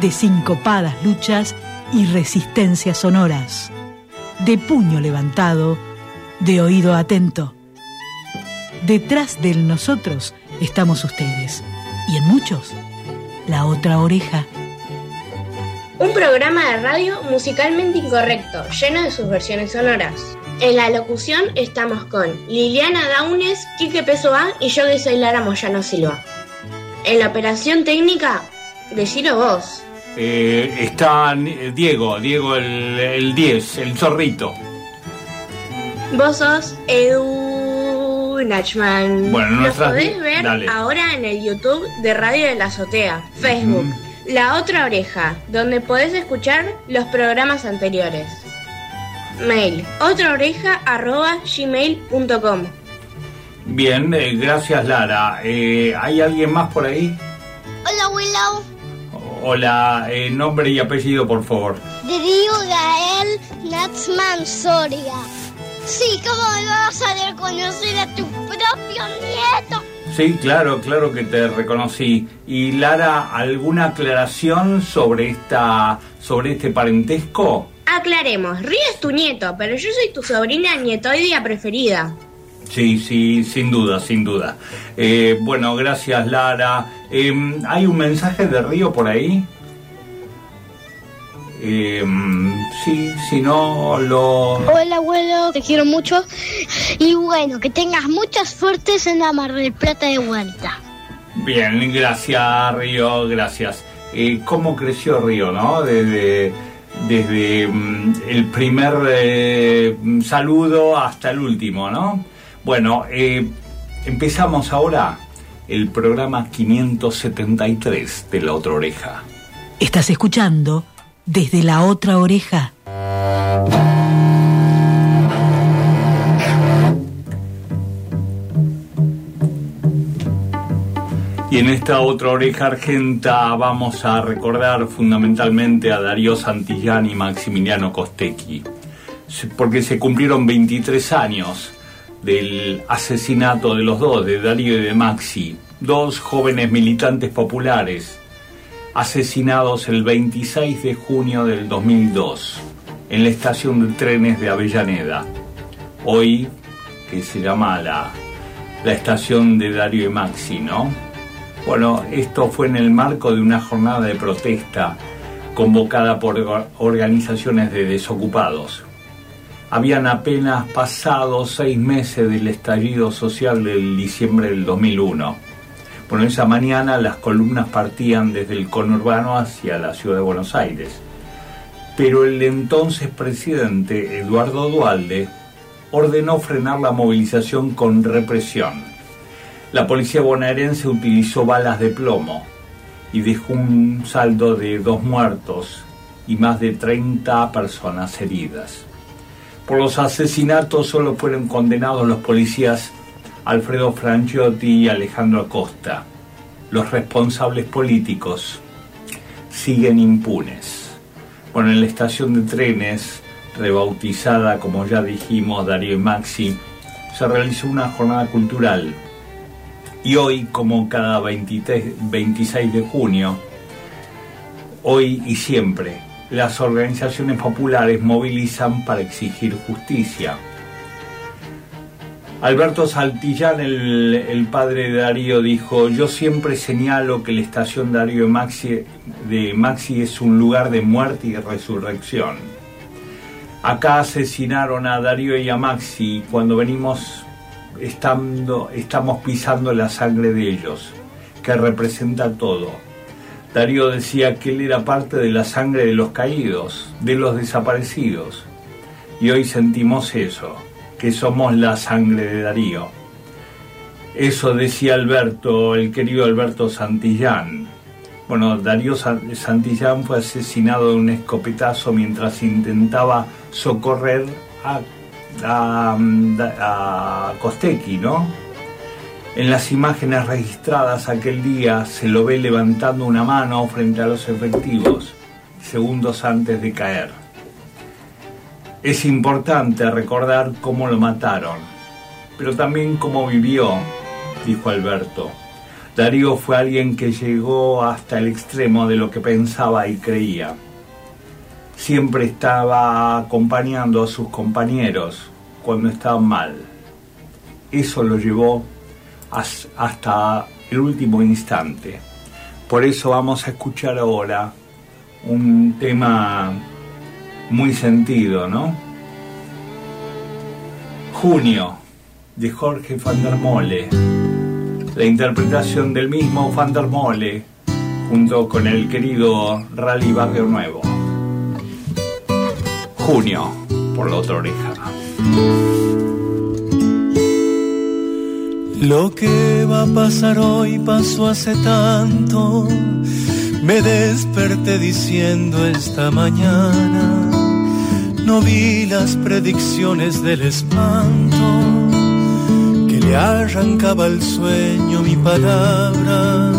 de sincopadas luchas y resistencias sonoras, de puño levantado, de oído atento. Detrás del nosotros estamos ustedes y en muchos, la otra oreja. Un programa de radio musicalmente incorrecto, lleno de sus versiones sonoras. En la locución estamos con Liliana Daunes, Quique Pesoa y yo que soy Lara Moyano Silva. En la operación técnica, decilo vos. Eh, está Diego, Diego el 10, el, zorrito. Vos sos Edu Nachman. Bueno, Nos podés ver ahora en el YouTube de Radio de la Azotea, Facebook. La Otra Oreja, donde podés escuchar los programas anteriores. Mail, otraoreja.gmail.com Bien, eh, gracias Lara. Eh, ¿Hay alguien más por ahí? Hola, Willow. Hola, eh, nombre y apellido, por favor. Darío Gael Natsman Soria. Sí, ¿cómo me vas a reconocer a tu propio nieto? Sí, claro, claro que te reconocí. Y Lara, ¿alguna aclaración sobre esta sobre este parentesco? Aclaremos, Río es tu nieto, pero yo soy tu sobrina nietoidea preferida. Sí, sí, sin duda, sin duda. Eh, bueno, gracias Lara. Em, ¿Hay un mensaje de Río por ahí? Em, sí, si no lo... Hola abuelo, te quiero mucho. Y bueno, que tengas muchas suertes en la Mar del Plata de vuelta. Bien, gracias Río, gracias. Eh, ¿Cómo creció Río, no? Desde, desde mm, el primer eh, saludo hasta el último, ¿no? Bueno, eh, empezamos ahora el programa 573 de La Otra Oreja. Estás escuchando desde la otra oreja. Y en esta otra oreja argenta vamos a recordar fundamentalmente a Darío Santillán y Maximiliano Costecchi, porque se cumplieron 23 años del asesinato de los dos, de Darío y de Maxi, dos jóvenes militantes populares asesinados el 26 de junio del 2002 en la estación de trenes de Avellaneda, hoy que se llama la, estación de Darío y Maxi, ¿no? Bueno, esto fue en el marco de una jornada de protesta convocada por organizaciones de desocupados. Habían apenas pasado seis meses del estallido social del diciembre del 2001 bueno, esa mañana las columnas partían desde el conurbano hacia la ciudad de Buenos Aires. Pero el entonces presidente Eduardo Dualde ordenó frenar la movilización con represión. La policía bonaerense utilizó balas de plomo y dejó un saldo de dos muertos y más de 30 personas heridas. Por los asesinatos solo fueron condenados los policías Alfredo Franciotti y Alejandro Acosta. Los responsables políticos siguen impunes. Bueno, en la estación de trenes, rebautizada como ya dijimos Darío y Maxi, se realizó una jornada cultural. Y hoy, como cada 26 de junio, hoy y siempre, las organizaciones populares movilizan para exigir justicia Alberto Saltillán, el, padre de Darío, dijo, yo siempre señalo que la estación Darío de Maxi, de Maxi es un lugar de muerte y resurrección. Acá asesinaron a Darío y a Maxi y cuando venimos estando, estamos pisando la sangre de ellos, que representa todo. Darío decía que él era parte de la sangre de los caídos, de los desaparecidos. Y hoy sentimos eso que somos la sangre de Darío. Eso decía Alberto, el querido Alberto Santillán. Bueno, Darío Santillán fue asesinado de un escopetazo mientras intentaba socorrer a, a, a ¿no? En las imágenes registradas aquel día se lo ve levantando una mano frente a los efectivos, segundos antes de caer. Es importante recordar cómo lo mataron, pero también cómo vivió, dijo Alberto. Darío fue alguien que llegó hasta el extremo de lo que pensaba y creía. Siempre estaba acompañando a sus compañeros cuando estaban mal. Eso lo llevó hasta el último instante. Por eso vamos a escuchar ahora un tema muy sentido, ¿no? Junio, de Jorge van der Mole la interpretación del mismo Van der Mole junto con el querido Rally Barrio Nuevo. Junio, por la otra oreja. Lo que va a pasar hoy pasó hace tanto. Me desperté diciendo esta mañana. No vi las predicciones del espanto arrancaba el sueño mi palabra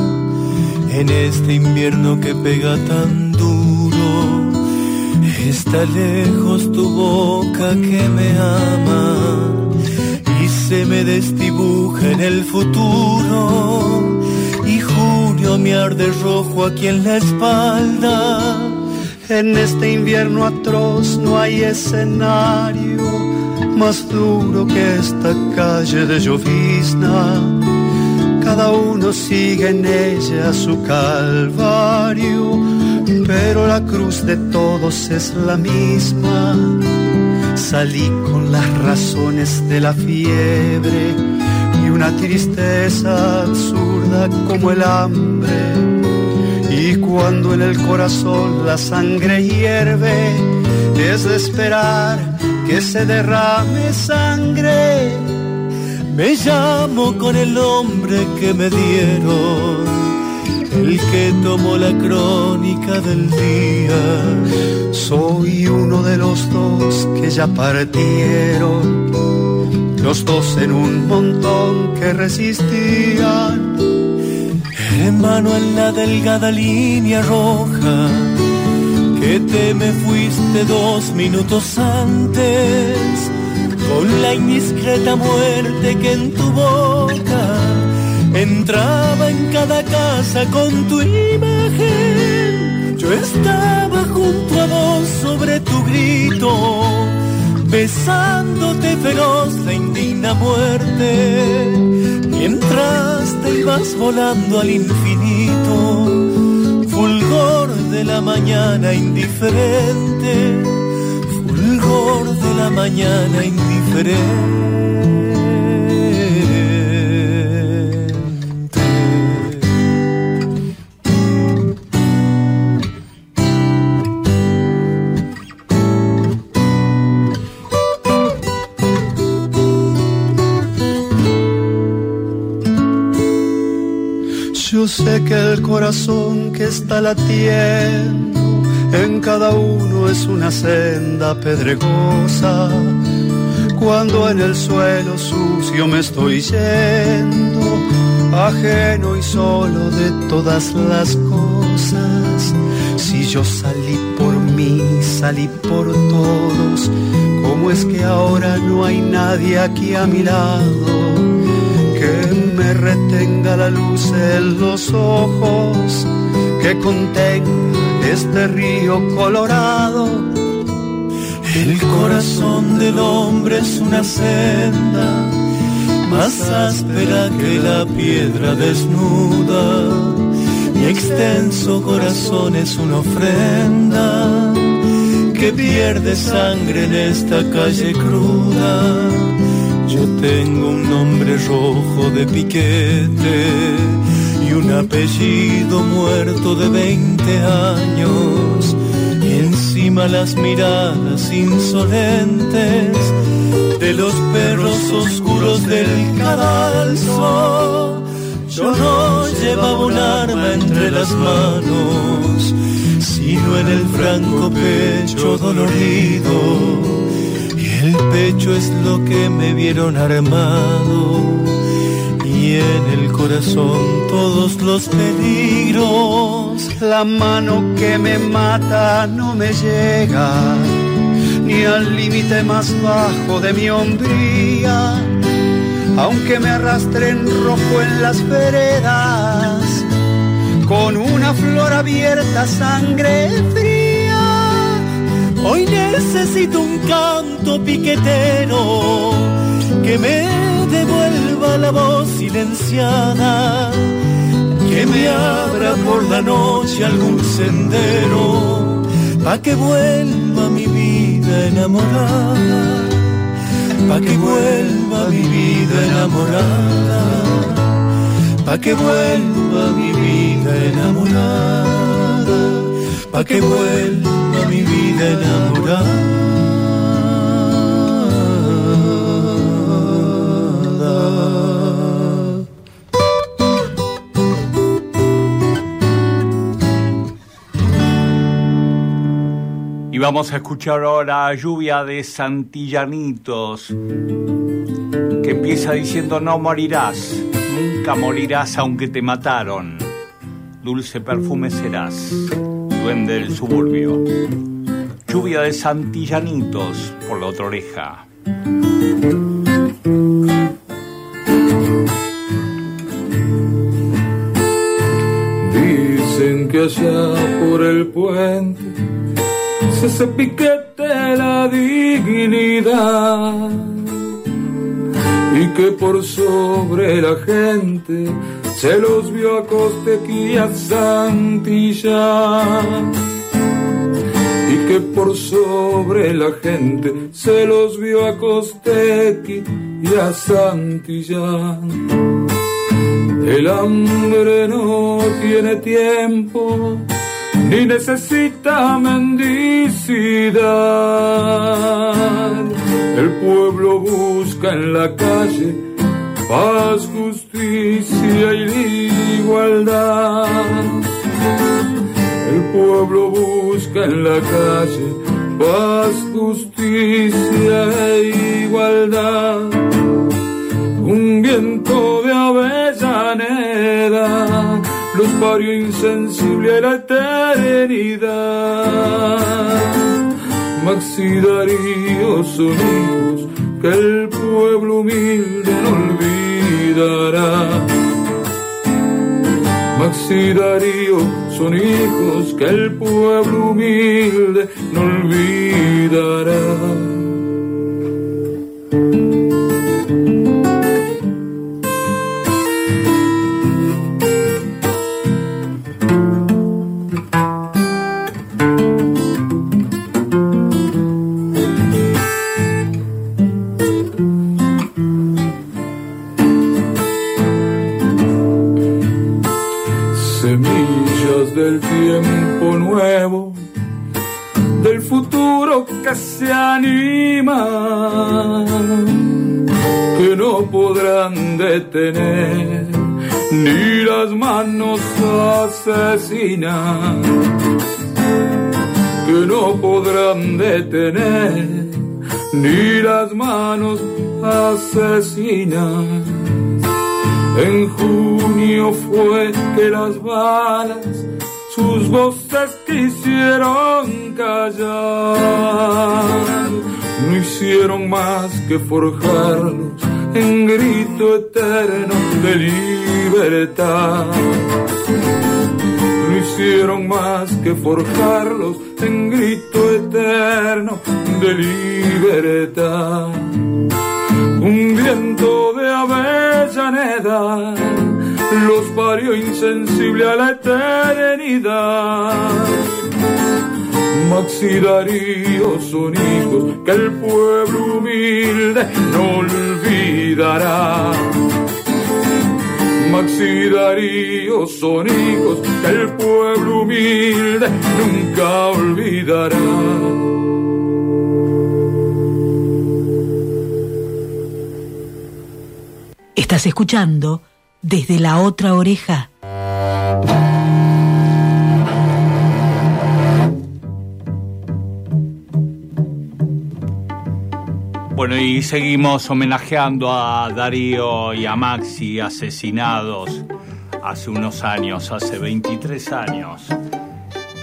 en este invierno que pega tan duro. Está lejos tu boca que me ama se me desdibuja en el futuro. Y junio me arde rojo aquí en la espalda. En este invierno atroz no hay escenario más duro que esta calle de llovizna. Cada uno sigue en ella su calvario, pero la cruz de todos es la misma. Salí con las razones de la fiebre y una tristeza absurda como el hambre. Y cuando en el corazón la sangre hierve, es de esperar que se derrame sangre. Me llamo con el nombre que me dieron, el que tomó la crónica del día. Soy uno de los dos que ya partieron, los dos en un montón que resistían. Hermano en la delgada línea roja que te me fuiste dos minutos antes con la indiscreta muerte que en tu boca entraba en cada casa con tu imagen. Yo estaba junto a vos sobre tu grito, besándote feroz la indigna muerte, mientras te ibas volando al infinito de la mañana indiferente, fulgor de la mañana indiferente. Sé que el corazón que está latiendo en cada uno es una senda pedregosa. Cuando en el suelo sucio me estoy yendo, ajeno y solo de todas las cosas. Si yo salí por mí, salí por todos, ¿cómo es que ahora no hay nadie aquí a mi lado? Retenga la luz en los ojos, que contenga este río colorado. El corazón del hombre es una senda más áspera que la piedra desnuda. Mi extenso corazón es una ofrenda que pierde sangre en esta calle cruda yo tengo un nombre rojo de piquete y un apellido muerto de 20 años. Y encima las miradas insolentes de los perros oscuros del cadalso. Yo no llevaba un arma entre las manos, sino en el franco pecho dolorido. El pecho es lo que me vieron armado, y en el corazón todos los peligros. La mano que me mata no me llega ni al límite más bajo de mi hombría aunque me arrastren rojo en las veredas, con una flor abierta, sangre fría. Hoy necesito un canto piquetero que me devuelva la voz silenciada, que me abra por la noche algún sendero, pa' que vuelva mi vida enamorada pa' que vuelva mi vida enamorada, pa' que vuelva mi vida enamorada, pa' que vuelva mi vida enamorada. vamos a escuchar ahora Lluvia de Santillanitos, que empieza diciendo no morirás, nunca morirás aunque te mataron, dulce perfume serás, duende del suburbio. Lluvia de Santillanitos por la otra oreja. Dicen que allá por el puente ese piquete la dignidad y que por sobre la gente se los vio a Costequi y a Santillán y que por sobre la gente se los vio a Costequi y a Santillán el hambre no tiene tiempo ni necesita mendicidad. El pueblo busca en la calle paz, justicia y igualdad. El pueblo busca en la calle paz, justicia e igualdad. Un viento de avellaneda los parió insensible a la eternidad. Maxi Darío son que el pueblo humilde no olvidará. Maxi Darío son hijos que el pueblo humilde no olvidará. Que forjarlos en grito eterno de libertad. No hicieron más que forjarlos en grito eterno de libertad. Un viento de avellaneda los parió insensible a la eternidad. Maxi Darío son hijos que el Darío son hijos que el pueblo humilde nunca olvidará. Estás escuchando desde la otra oreja. Bueno, y seguimos homenajeando a Darío y a Maxi, asesinados hace unos años, hace 23 años.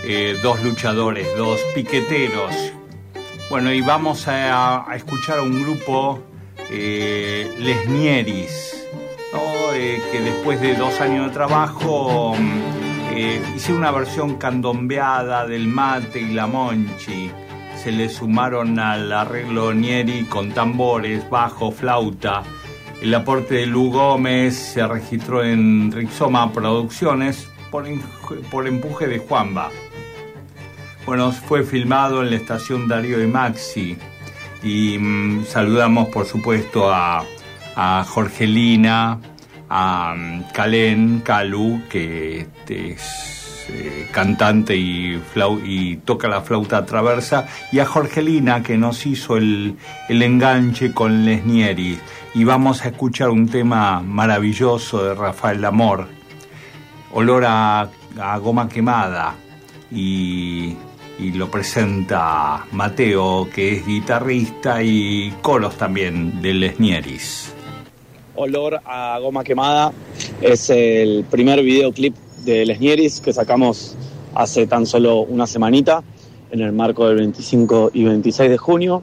Eh, dos luchadores, dos piqueteros. Bueno, y vamos a, escuchar a un grupo, eh, Les Nieris, eh, que después de dos años de trabajo eh, hice una versión candombeada del mate y la monchi. Se le sumaron al arreglo Nieri con tambores, bajo, flauta. El aporte de Lu Gómez se registró en Rixoma Producciones por, por empuje de Juanba. Bueno, fue filmado en la estación Darío y Maxi. Y mm, saludamos, por supuesto, a, a Jorgelina, a Calen Calu, que este, es eh, cantante y, y, toca la flauta traversa, y a Jorgelina, que nos hizo el, el enganche con Lesnieri. Y vamos a escuchar un tema maravilloso de Rafael Amor, olor a, goma quemada, y, y lo presenta Mateo, que es guitarrista y coros también de Lesnieris. Olor a Goma Quemada es el primer videoclip de Les que sacamos hace tan solo una semanita en el marco del 25 y 26 de junio,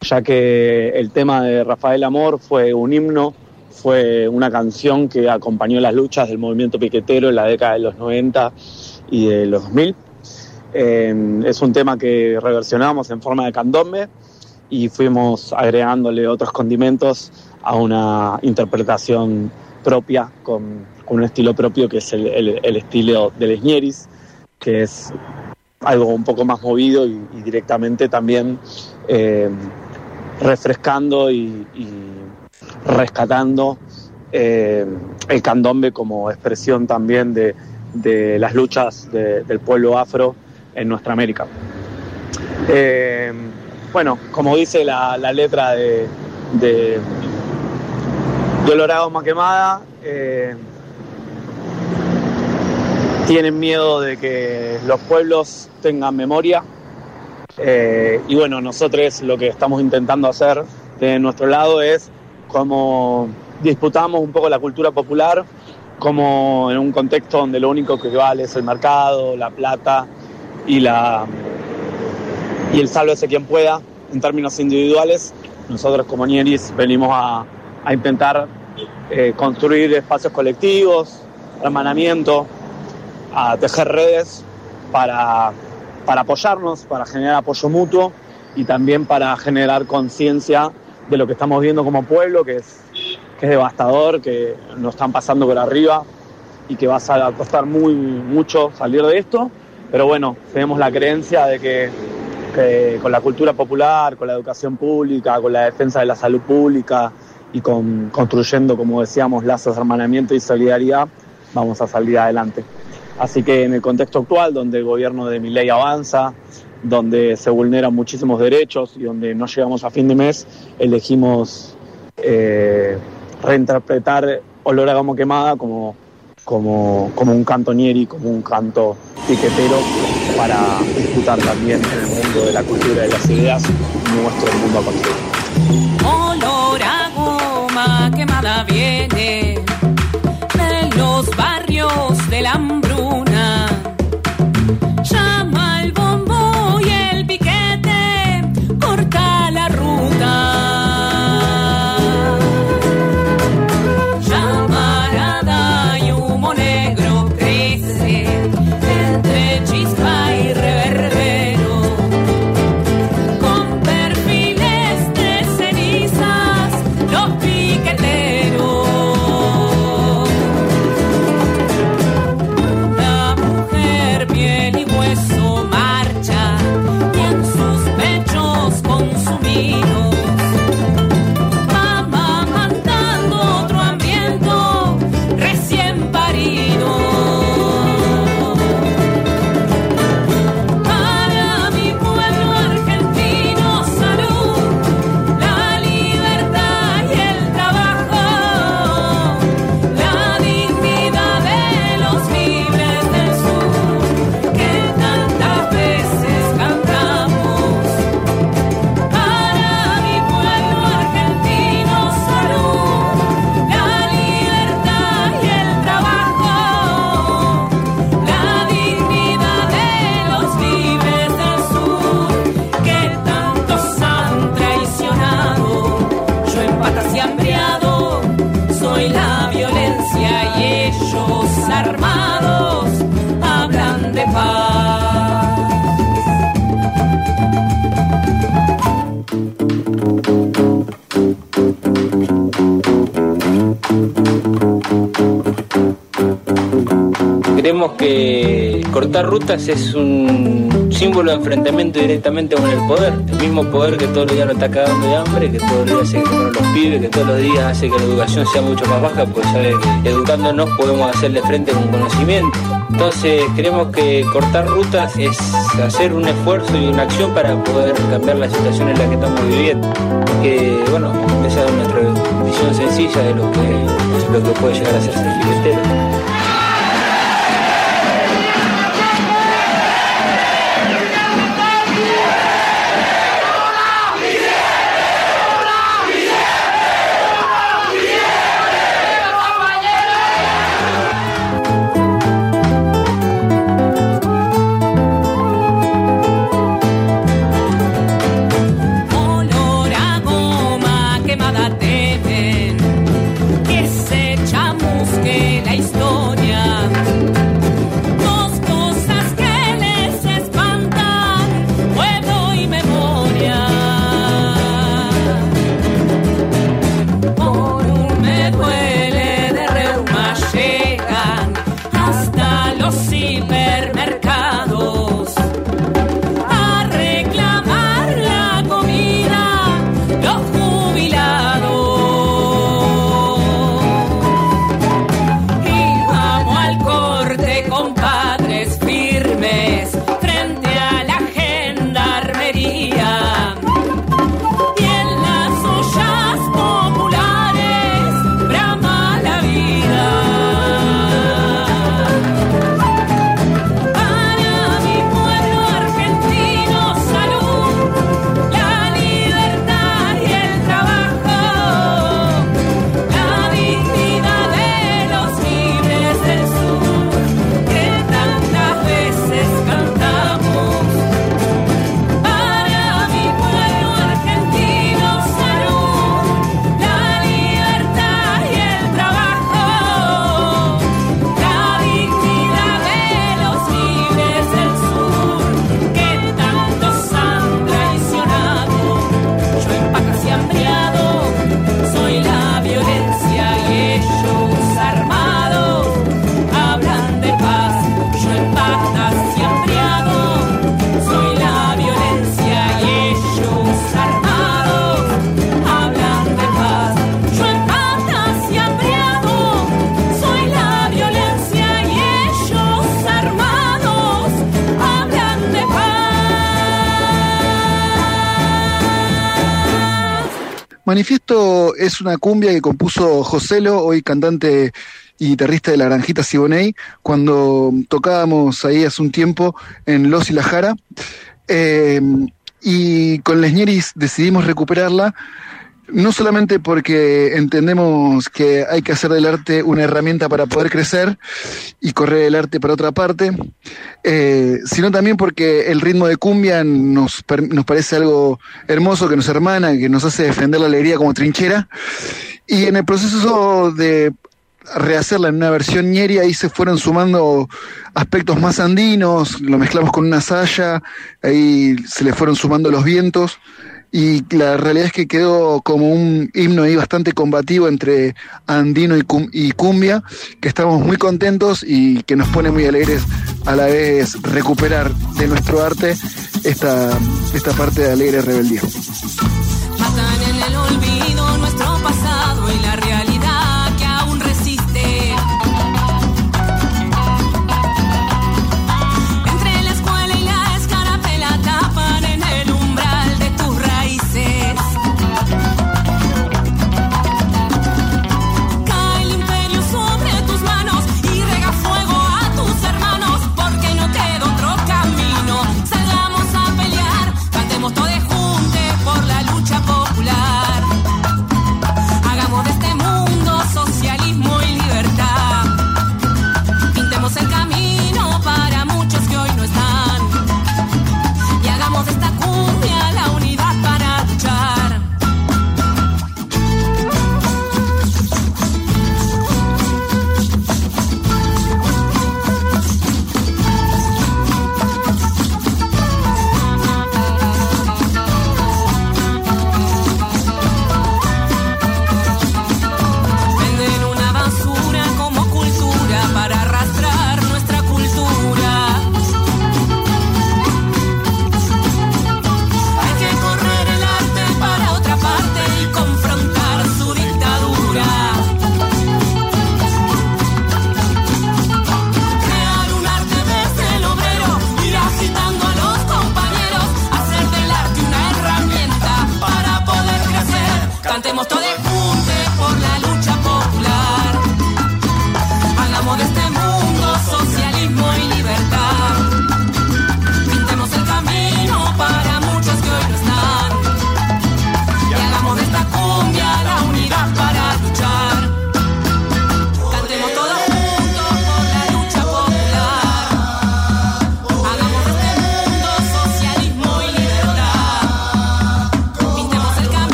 ya que el tema de Rafael Amor fue un himno, fue una canción que acompañó las luchas del movimiento piquetero en la década de los 90 y de los 2000. Eh, es un tema que reversionamos en forma de candombe y fuimos agregándole otros condimentos a una interpretación propia, con, un estilo propio que es el, estilo de Les que es algo un poco más movido y, directamente también eh, refrescando y, rescatando eh, el candombe como expresión también de, las luchas del pueblo afro en nuestra América. Eh, bueno, como dice la, letra de, Dolor a goma quemada. Eh, tienen miedo de que los pueblos tengan memoria. Eh, y bueno, nosotros lo que estamos intentando hacer de nuestro lado es como disputamos un poco la cultura popular, como en un contexto donde lo único que vale es el mercado, la plata y, la, y el sálvese quien pueda en términos individuales. Nosotros como Nieris venimos a, a intentar eh, construir espacios colectivos, hermanamiento, a tejer redes para, para apoyarnos, para generar apoyo mutuo y también para generar conciencia de lo que estamos viendo como pueblo, que es, que es devastador, que nos están pasando por arriba y que va a costar muy mucho salir de esto. Pero bueno, tenemos la creencia de que, con la cultura popular, con la educación pública, con la defensa de la salud pública, y con, construyendo, como decíamos, lazos de hermanamiento y solidaridad, vamos a salir adelante. Así que en el contexto actual, donde el gobierno de mi ley avanza, donde se vulneran muchísimos derechos y donde no llegamos a fin de mes, elegimos eh, reinterpretar Olor Gamo Quemada como, como, como un como un canto piquetero, para disputar también en el mundo de la cultura y de las ideas nuestro mundo a construir. Quemada viene que cortar rutas es un símbolo de enfrentamiento directamente con el poder, el mismo poder que todos los días nos está cagando de hambre, que todos los días hace que los pibes, que todos los días hace que la educación sea mucho más baja, pues sabe que educándonos podemos hacerle frente con conocimiento. Entonces creemos que cortar rutas es hacer un esfuerzo y una acción para poder cambiar la situación en la que estamos viviendo. Que bueno, esa es nuestra visión sencilla de lo que, lo que puede llegar a ser el una cumbia que compuso Joselo, hoy cantante y guitarrista de la Granjita Siboney, cuando tocábamos ahí hace un tiempo en Los y la Jara. Eh, y con Les Ñeris decidimos recuperarla, no solamente porque entendemos que hay que hacer del arte una herramienta para poder crecer y correr el arte para otra parte, eh, sino también porque el ritmo de cumbia nos, nos parece algo hermoso, que nos hermana, que nos hace defender la alegría como trinchera. Y en el proceso de rehacerla en una versión ñeri, ahí se fueron sumando aspectos más andinos, lo mezclamos con una saya, ahí se le fueron sumando los vientos. Y la realidad es que quedó como un himno ahí bastante combativo entre andino y, cum- y cumbia, que estamos muy contentos y que nos pone muy alegres a la vez recuperar de nuestro arte esta, esta parte de alegre rebeldía.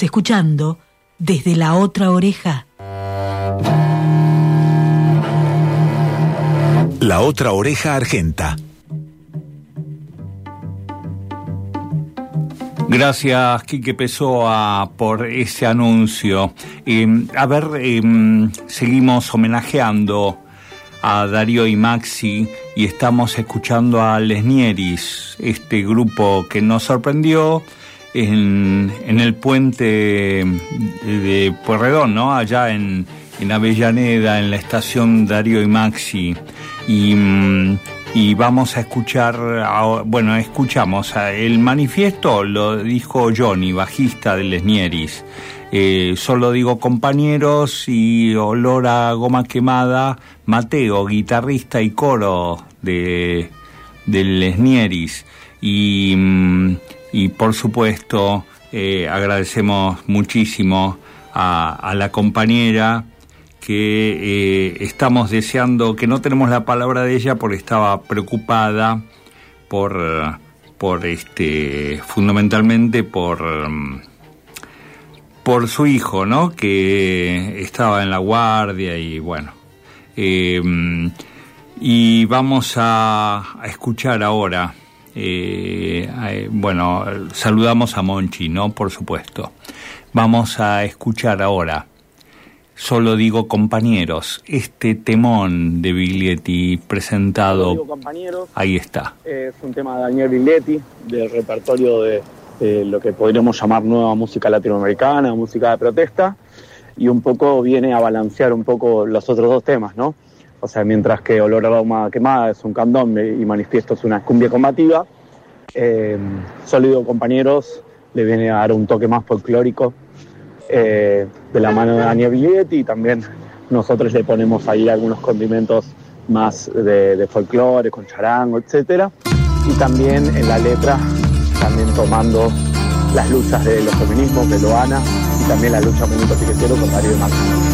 Estás escuchando desde la otra oreja. La otra oreja argenta. Gracias, Quique Pessoa, por ese anuncio. Eh, a ver, eh, seguimos homenajeando a Darío y Maxi y estamos escuchando a Lesnieris, este grupo que nos sorprendió en, en el puente de Pueyrredón, ¿no? Allá en, en Avellaneda, en la estación Darío y Maxi. Y, mm, y vamos a escuchar, bueno, escuchamos, el manifiesto lo dijo Johnny, bajista de Lesnieris. Eh, solo digo compañeros y olor a goma quemada, Mateo, guitarrista y coro de, de Lesnieris. Y, mm, y por supuesto, eh, agradecemos muchísimo a, la compañera que eh, estamos deseando, que no tenemos la palabra de ella porque estaba preocupada por, por este, fundamentalmente por, mm, por su hijo, ¿no? Que estaba en la guardia y bueno. Eh, mm, y vamos a escuchar ahora, eh, bueno, saludamos a Monchi, ¿no? Por supuesto. Vamos a escuchar ahora Solo digo compañeros, este temón de Biglietti presentado, Digo, compañeros, ahí está. es un tema de Daniel Biglietti, del repertorio de, de lo que podríamos llamar nueva música latinoamericana, música de protesta, y un poco viene a balancear un poco los otros dos temas, ¿no? O sea, mientras que Olor a Goma Quemada es un candombe y Manifiesto es una cumbia combativa, eh, Solo digo compañeros le viene a dar un toque más folclórico eh, de la mano de Daniel Biglietti y también nosotros le ponemos ahí algunos condimentos más de, folclore, con charango, etcétera. Y también en la letra, también tomando las luchas de los feminismos de Loana y también la lucha Movimiento Piquetero con Darío Martín.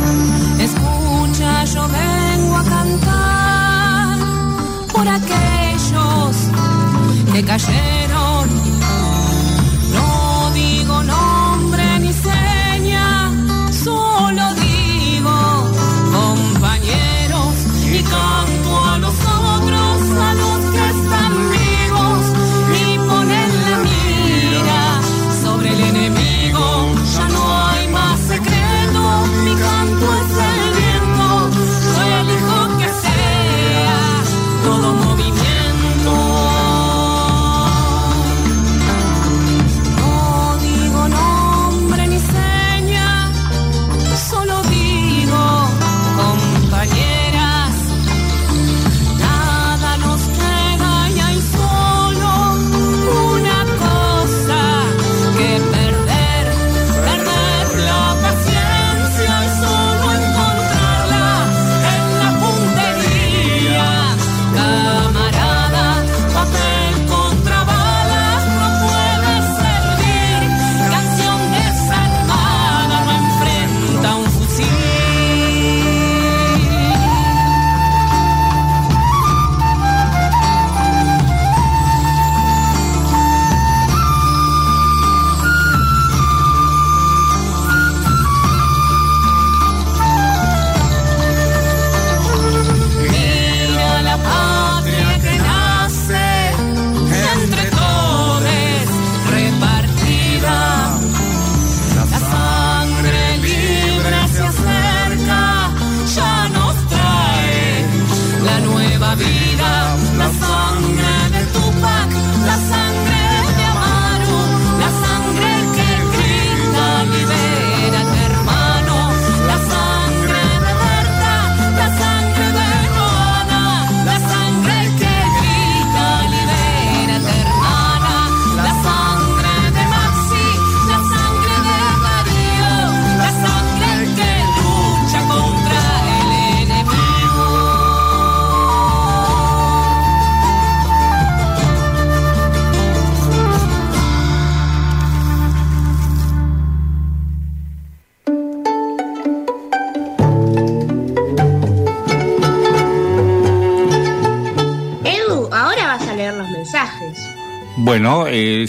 Por aquellos que cayeron.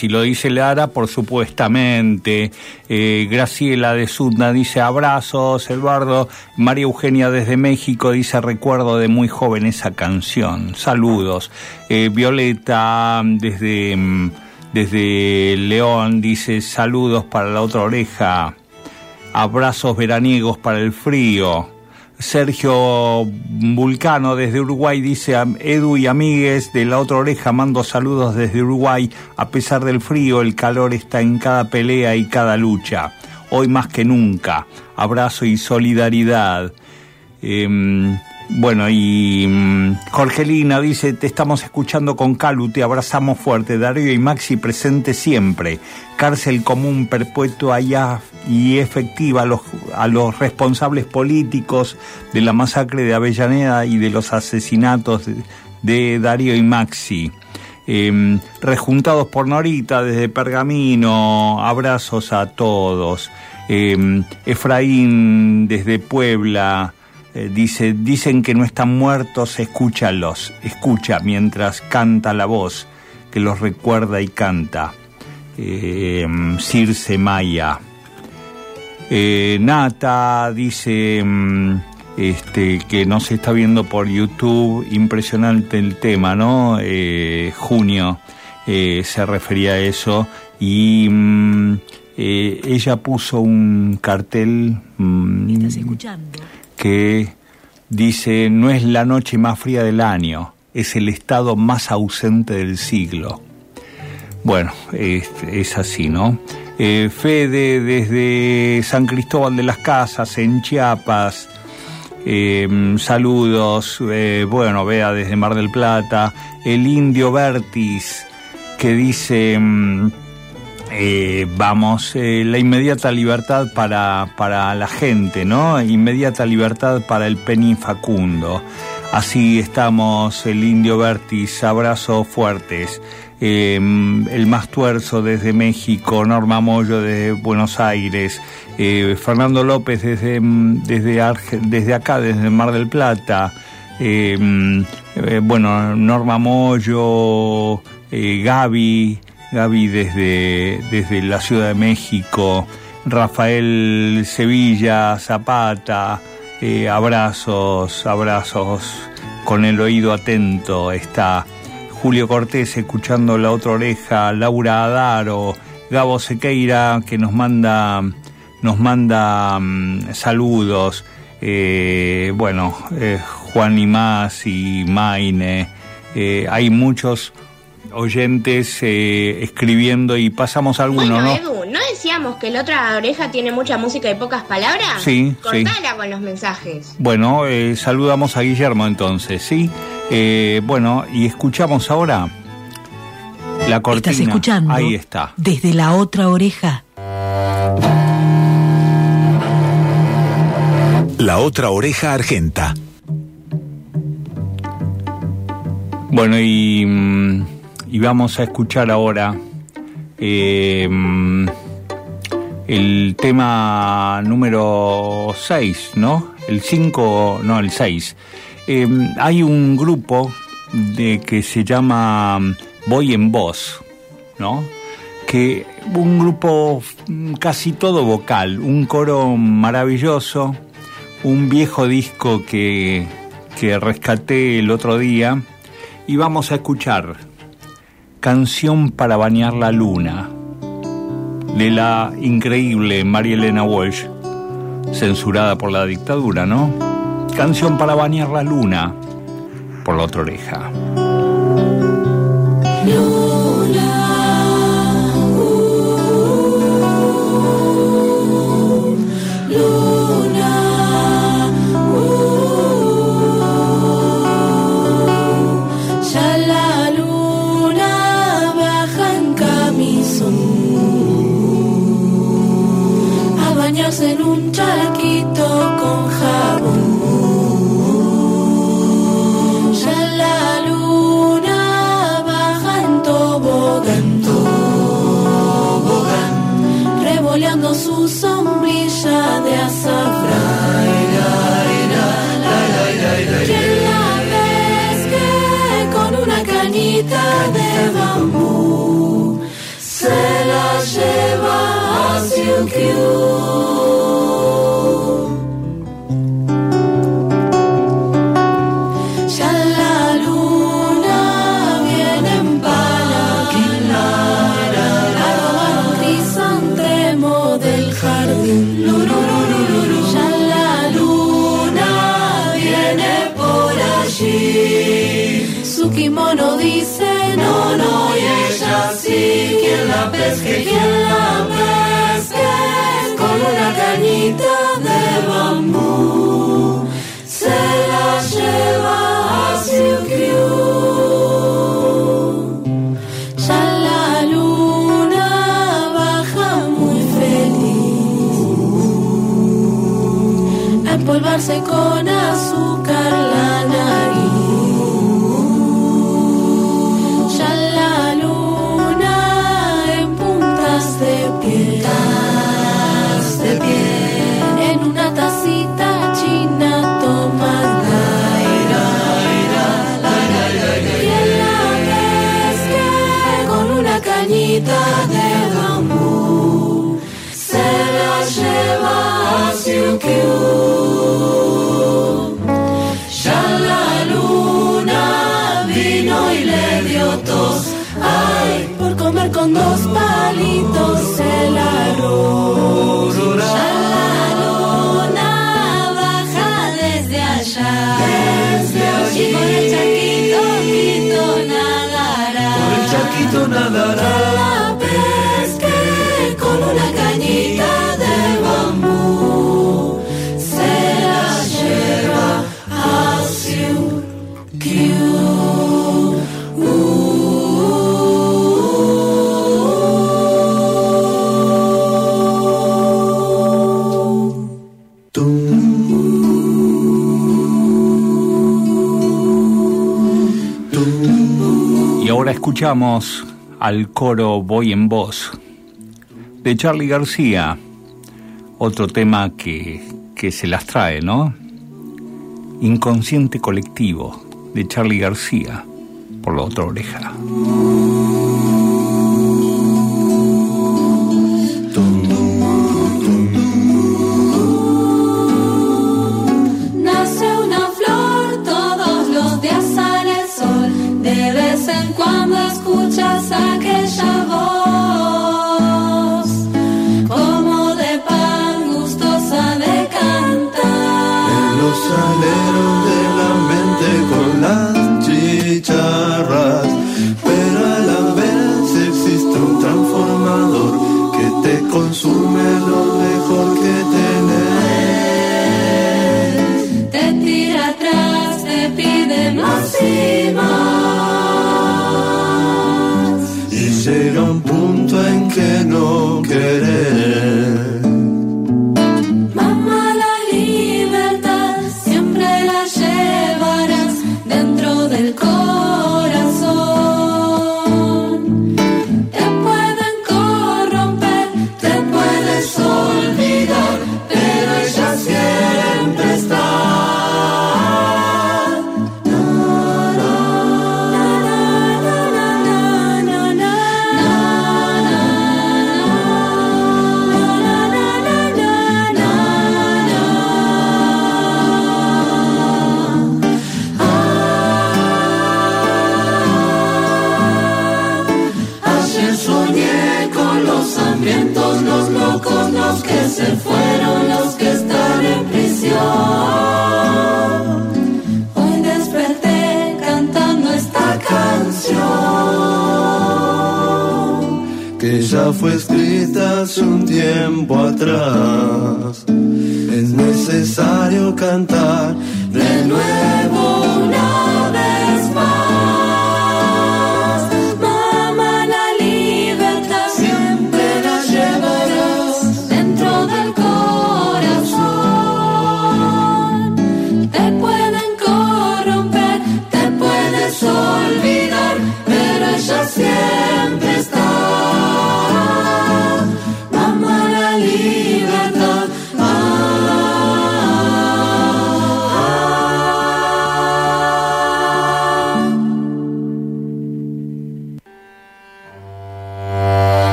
Si lo dice Lara, por supuestamente. Eh, Graciela de Sudna dice abrazos, Eduardo. María Eugenia desde México dice recuerdo de muy joven esa canción. Saludos. Eh, Violeta desde, mm, desde León dice saludos para la otra oreja. Abrazos veraniegos para el frío. Sergio Vulcano desde Uruguay dice a Edu y amigues de la otra oreja mando saludos desde Uruguay. A pesar del frío, el calor está en cada pelea y cada lucha. Hoy más que nunca. Abrazo y solidaridad. Em, bueno, y mm, Jorgelina dice, te estamos escuchando con Calu, te abrazamos fuerte. Darío y Maxi presente siempre. Cárcel común perpetua y efectiva a los, a los responsables políticos de la masacre de Avellaneda y de los asesinatos de, Darío y Maxi. Em, rejuntados por Norita desde Pergamino, abrazos a todos. Em, Efraín desde Puebla, eh, dice, dicen que no están muertos, escúchalos, escucha mientras canta la voz que los recuerda y canta. Eh, Circe Maya. Eh, Nata dice mm, este, que no se está viendo por YouTube, impresionante el tema, ¿no? Eh, junio eh, se refería a eso y mm, eh, ella puso un cartel mm, ¿Estás escuchando? Que dice no es la noche más fría del año, es el estado más ausente del siglo. Bueno, es, así, ¿no? Eh, Fede desde San Cristóbal de las Casas, en Chiapas, eh, saludos, eh, bueno, vea desde Mar del Plata, el indio Vertis, que dice, mm, eh, vamos, eh, la inmediata libertad para, para la gente, ¿no? Inmediata libertad para el Penny Facundo. Así estamos, el indio Vertis, abrazos fuertes. Eh, el más tuerzo desde México, Norma Moyo desde Buenos Aires, eh, Fernando López desde, desde, Arge- desde acá, desde Mar del Plata, eh, bueno, Norma Moyo, Gaby, Gaby desde, desde la Ciudad de México, Rafael Sevilla, Zapata, eh, abrazos, abrazos, con el oído atento está Julio Cortés escuchando la otra oreja, Laura Adaro, Gabo Sequeira que nos manda, nos manda mm, saludos, eh, bueno, eh, Juan y más y Maine, hay muchos oyentes eh, escribiendo y pasamos algunos, Bueno, ¿no? Edu, ¿no decíamos que la otra oreja tiene mucha música y pocas palabras? Sí, sí. Cortala con los mensajes. Bueno, eh, saludamos a Guillermo entonces, ¿sí? Eh, bueno, y escuchamos ahora la cortina. ¿Estás escuchando? Ahí está. Desde la otra oreja. La otra oreja argenta. Bueno, y, mm, y vamos a escuchar ahora eh, el tema número 6, ¿no? El 5, no, el 6. Eh, hay un grupo de que se llama Voy en Voz, ¿no? Que un grupo mm, casi todo vocal, un coro maravilloso, un viejo disco que, que rescaté el otro día y vamos a escuchar Canción para bañar la luna de la increíble María Elena Walsh, censurada por la dictadura, ¿no? Canción para bañar la luna por la otra oreja. took you. empolvarse con azúcar. con dos palitos el arroz. Ya la luna baja desde allá. Desde allí. Y por el chaquito, quito nadará. Por el chaquito nadará. escuchamos al coro Voy en Voz de Charlie García, otro tema que, que se las trae, ¿no? Inconsciente colectivo de Charlie García por la otra oreja. que no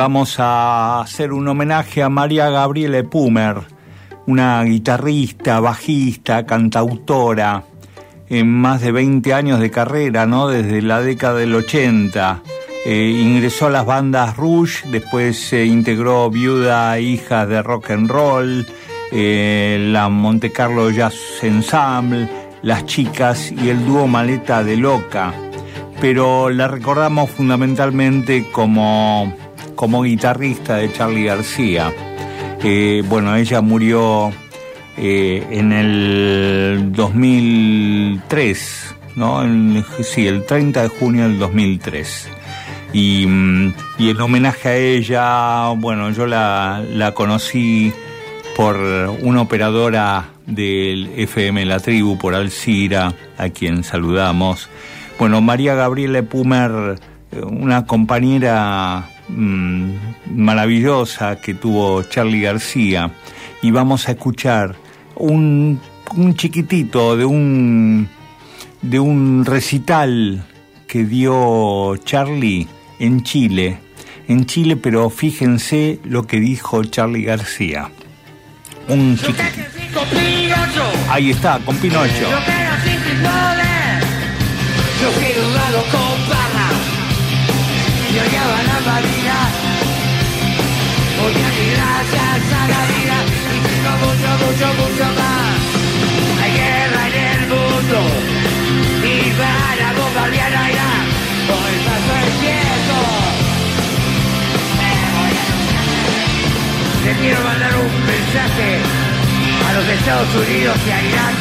vamos a hacer un homenaje a María Gabriele Pumer, una guitarrista, bajista, cantautora, en más de 20 años de carrera, ¿no? Desde la década del 80. Eh, ingresó a las bandas Rouge, después se integró Viuda Hijas de Rock and Roll, eh, la Monte Carlo Jazz Ensemble, Las Chicas y el dúo Maleta de Loca. Pero la recordamos fundamentalmente como, como guitarrista de Charlie García. Eh, bueno, ella murió eh, en el 2003, ¿no? Sí, el 30 de junio del 2003. Y, mm, y en homenaje a ella, bueno, yo la, la conocí por una operadora del FM La Tribu, por Alcira, a quien saludamos. Bueno, María Gabriela Pumer, eh, una compañera mm, maravillosa que tuvo Charlie García, y vamos a escuchar un, un chiquitito de un, de un recital que dio Charlie en Chile, en Chile, pero fíjense lo que dijo Charlie García. Un chiquitito. Ahí está, con Pinocho. Yo quiero gracias a la vida y tengo mucho, mucho, mucho más. Hay guerra en el mundo y para bombardear a Irán, hoy paso el tiempo. Le quiero mandar un mensaje a los Estados Unidos y a Irán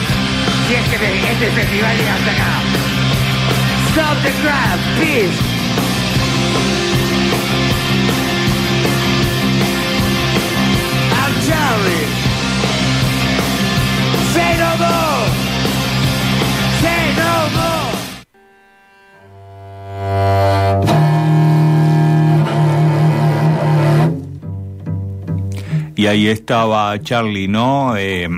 si es que este festival llega hasta acá. Stop the crowd, peace. Charlie. Say no more. Say no more. Y ahí estaba Charlie, ¿no? Eh,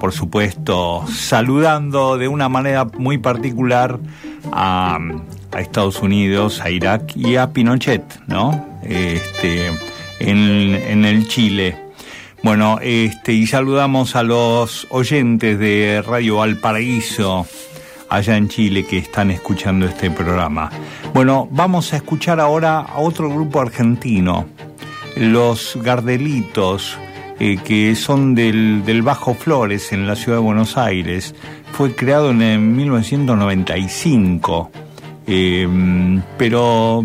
por supuesto, saludando de una manera muy particular a, Estados Unidos, a Irak y a Pinochet, ¿no? Este, en el Chile. Bueno, este, y saludamos a los oyentes de Radio Valparaíso, allá en Chile, que están escuchando este programa. Bueno, vamos a escuchar ahora a otro grupo argentino, los Gardelitos, eh, que son del, del Bajo Flores, en la ciudad de Buenos Aires. Fue creado en el 1995, eh, pero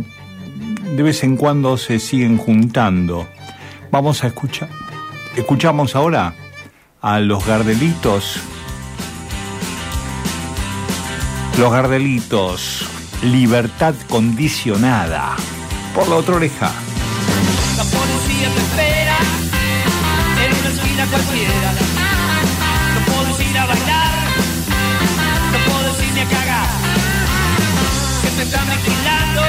de vez en cuando se siguen juntando. Vamos a escuchar. Escuchamos ahora a los Gardelitos. Los Gardelitos, libertad condicionada. Por la otra oreja. La policía te espera en una esquina cualquiera. No puedo ir a bailar, no puedo ir ni a cagar. Siempre están vigilando,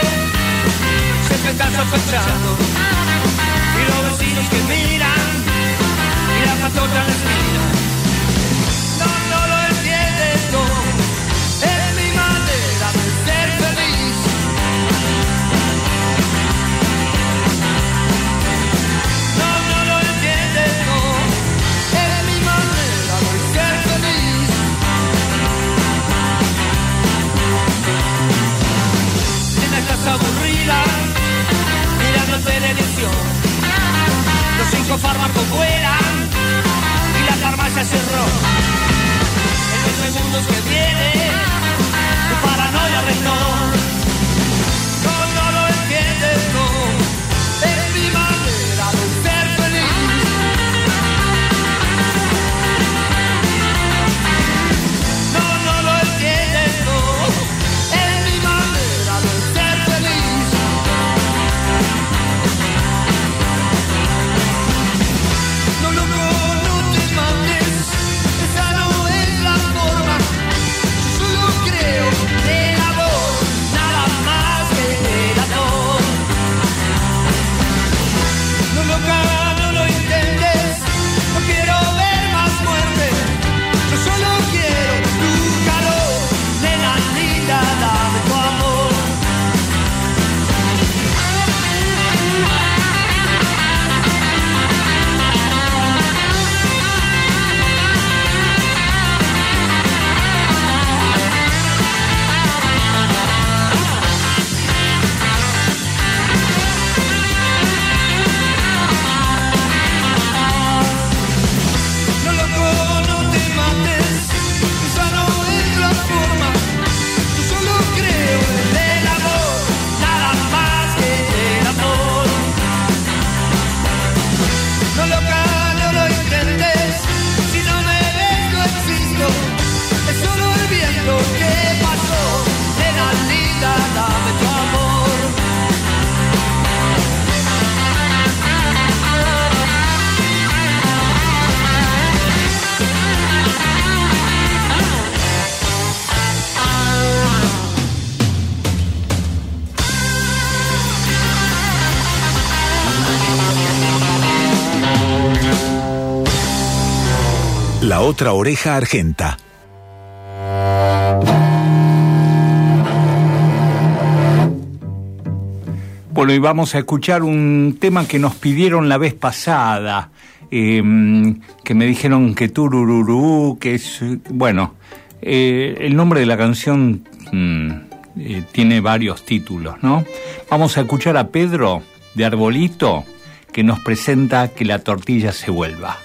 siempre están sospechando. Otra oreja argenta. Bueno, y vamos a escuchar un tema que nos pidieron la vez pasada, eh, que me dijeron que turururú, que es, bueno, eh, el nombre de la canción mm, eh, tiene varios títulos, ¿no? Vamos a escuchar a Pedro de Arbolito, que nos presenta que la tortilla se vuelva.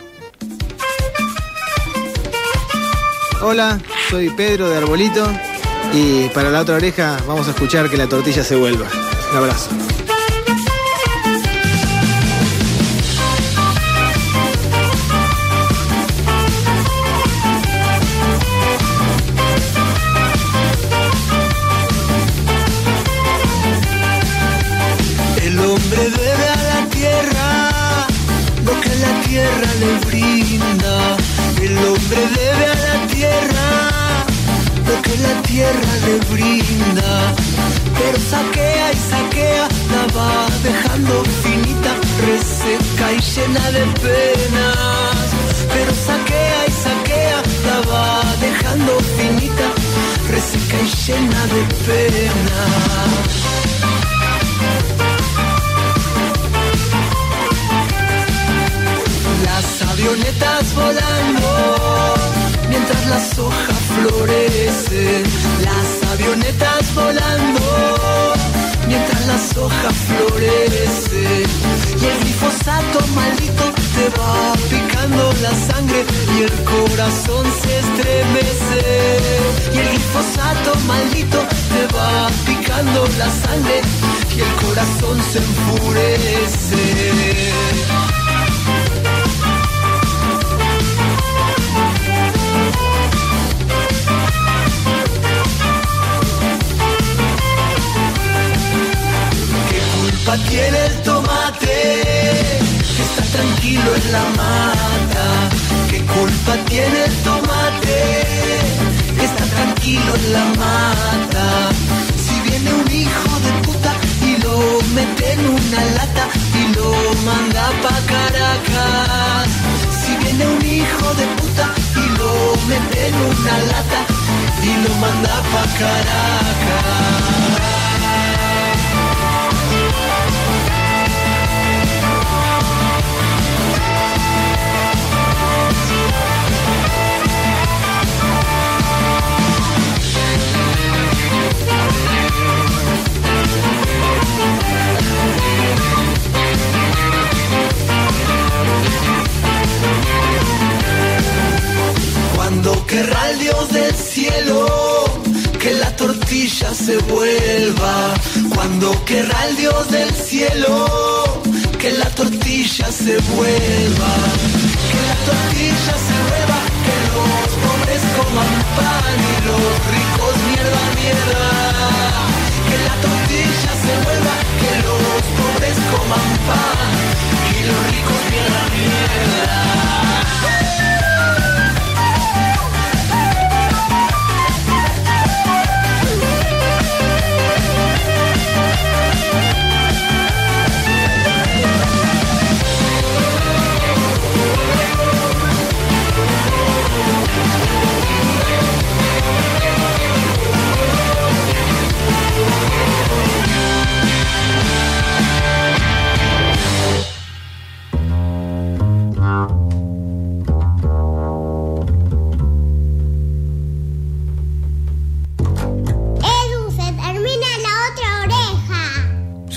Hola, soy Pedro de Arbolito y para la otra oreja vamos a escuchar que la tortilla se vuelva. Un abrazo. Le brinda. Pero saquea y saquea, la va dejando finita, reseca y llena de penas. Pero saquea y saquea, la va dejando finita, reseca y llena de penas. Las avionetas volando mientras las hojas florecen. Las avionetas volando mientras las hojas florecen. Y el glifosato maldito te va picando la sangre y el corazón se estremece. Y el glifosato maldito te va picando la sangre y el corazón se enfurece. Culpa tiene el tomate que está tranquilo en la mata? ¿Qué culpa tiene el tomate que está tranquilo en la mata? Si viene un hijo de puta y lo mete en una lata y lo manda pa' Caracas. Si viene un hijo de puta y lo mete en una lata y lo manda pa' Caracas. Querrá el Dios del cielo que la tortilla se vuelva. Cuando querrá el Dios del cielo que la tortilla se vuelva. Que la tortilla se vuelva, que los pobres coman pan y los ricos mierda, mierda. Que la tortilla se vuelva, que los pobres coman pan y los ricos mierda, mierda.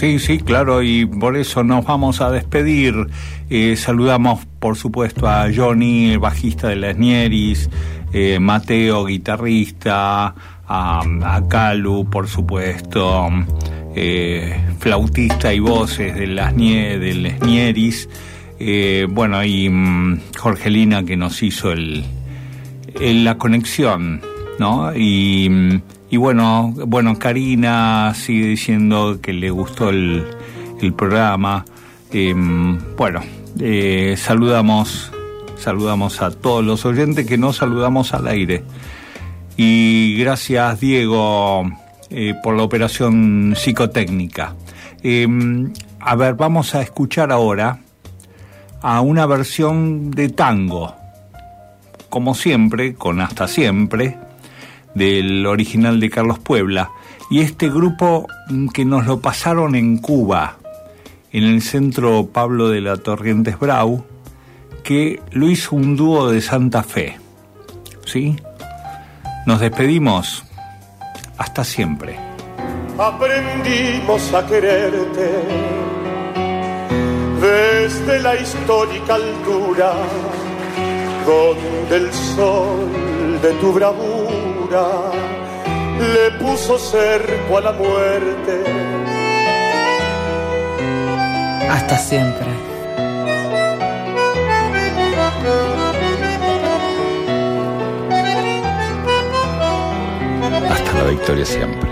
Sí, sí, claro, y por eso nos vamos a despedir. Eh, saludamos, por supuesto, a Johnny, el bajista de las Nieris, eh, Mateo, guitarrista, a, Calu, por supuesto, eh, flautista y voces de las, Nie- de las Nieris, bueno, y mm, Jorgelina que nos hizo el- la conexión, ¿no? Y, mm, y bueno, bueno, Karina sigue diciendo que le gustó el, programa. Em, bueno, eh, saludamos, saludamos a todos los oyentes que nos saludamos al aire. Y gracias, Diego, eh, por la operación psicotécnica. Em, a ver, vamos a escuchar ahora a una versión de tango como siempre, con Hasta Siempre, del original de Carlos Puebla. Y este grupo mm, que nos lo pasaron en Cuba, en el centro Pablo de la Torrientes Brau, que lo hizo un dúo de Santa Fe. ¿Sí? Nos despedimos. Hasta siempre. Aprendimos a quererte desde la histórica altura, donde el sol de tu bravura le puso cerco a la muerte. Hasta siempre. Hasta la victoria siempre.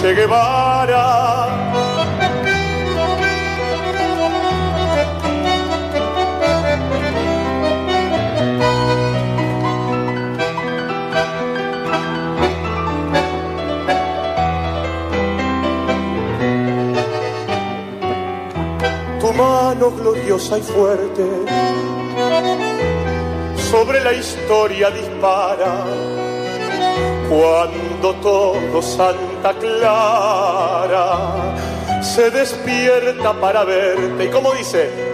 Che Guevara. Tu mano gloriosa y fuerte sobre la historia dispara cuando todo Clara se despierta para verte. ¿Y cómo dice?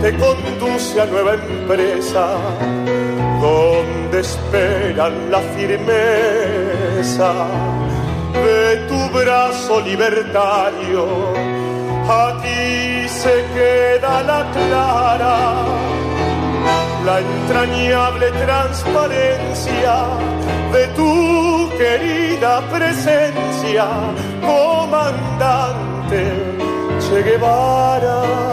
Te conduce a nueva empresa donde esperan la firmeza de tu brazo libertario. Aquí se queda la clara, la entrañable transparencia de tu querida presencia, comandante Che Guevara.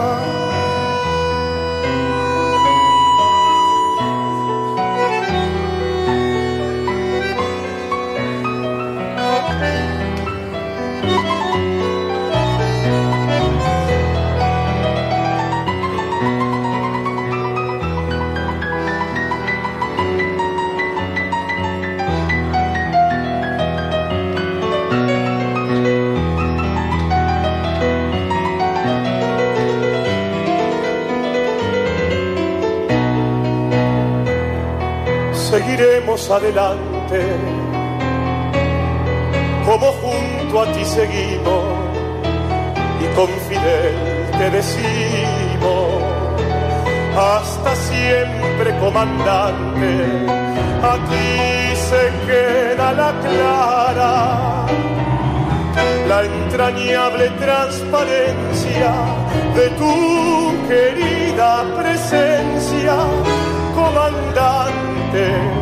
Seguiremos adelante, como junto a ti seguimos y con Fidel te decimos, hasta siempre comandante, aquí se queda la clara, la entrañable transparencia de tu querida presencia, comandante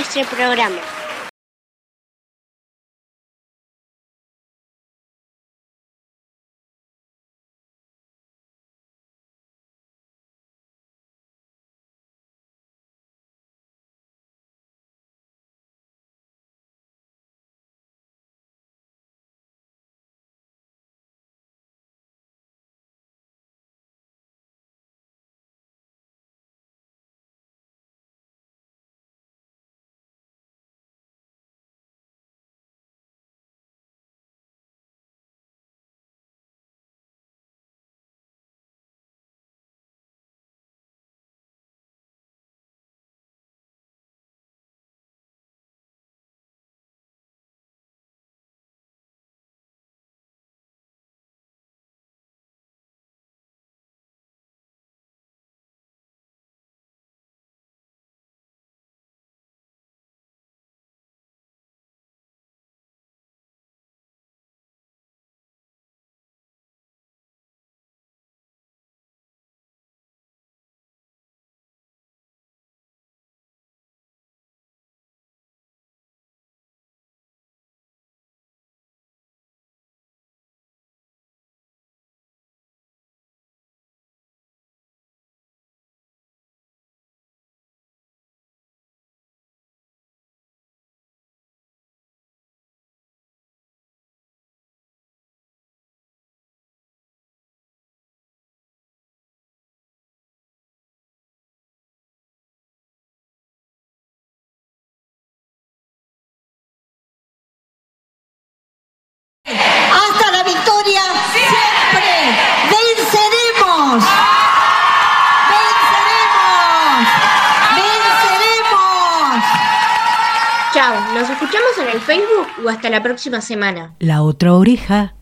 Este programa. Nos escuchamos en el Facebook o hasta la próxima semana. La otra oreja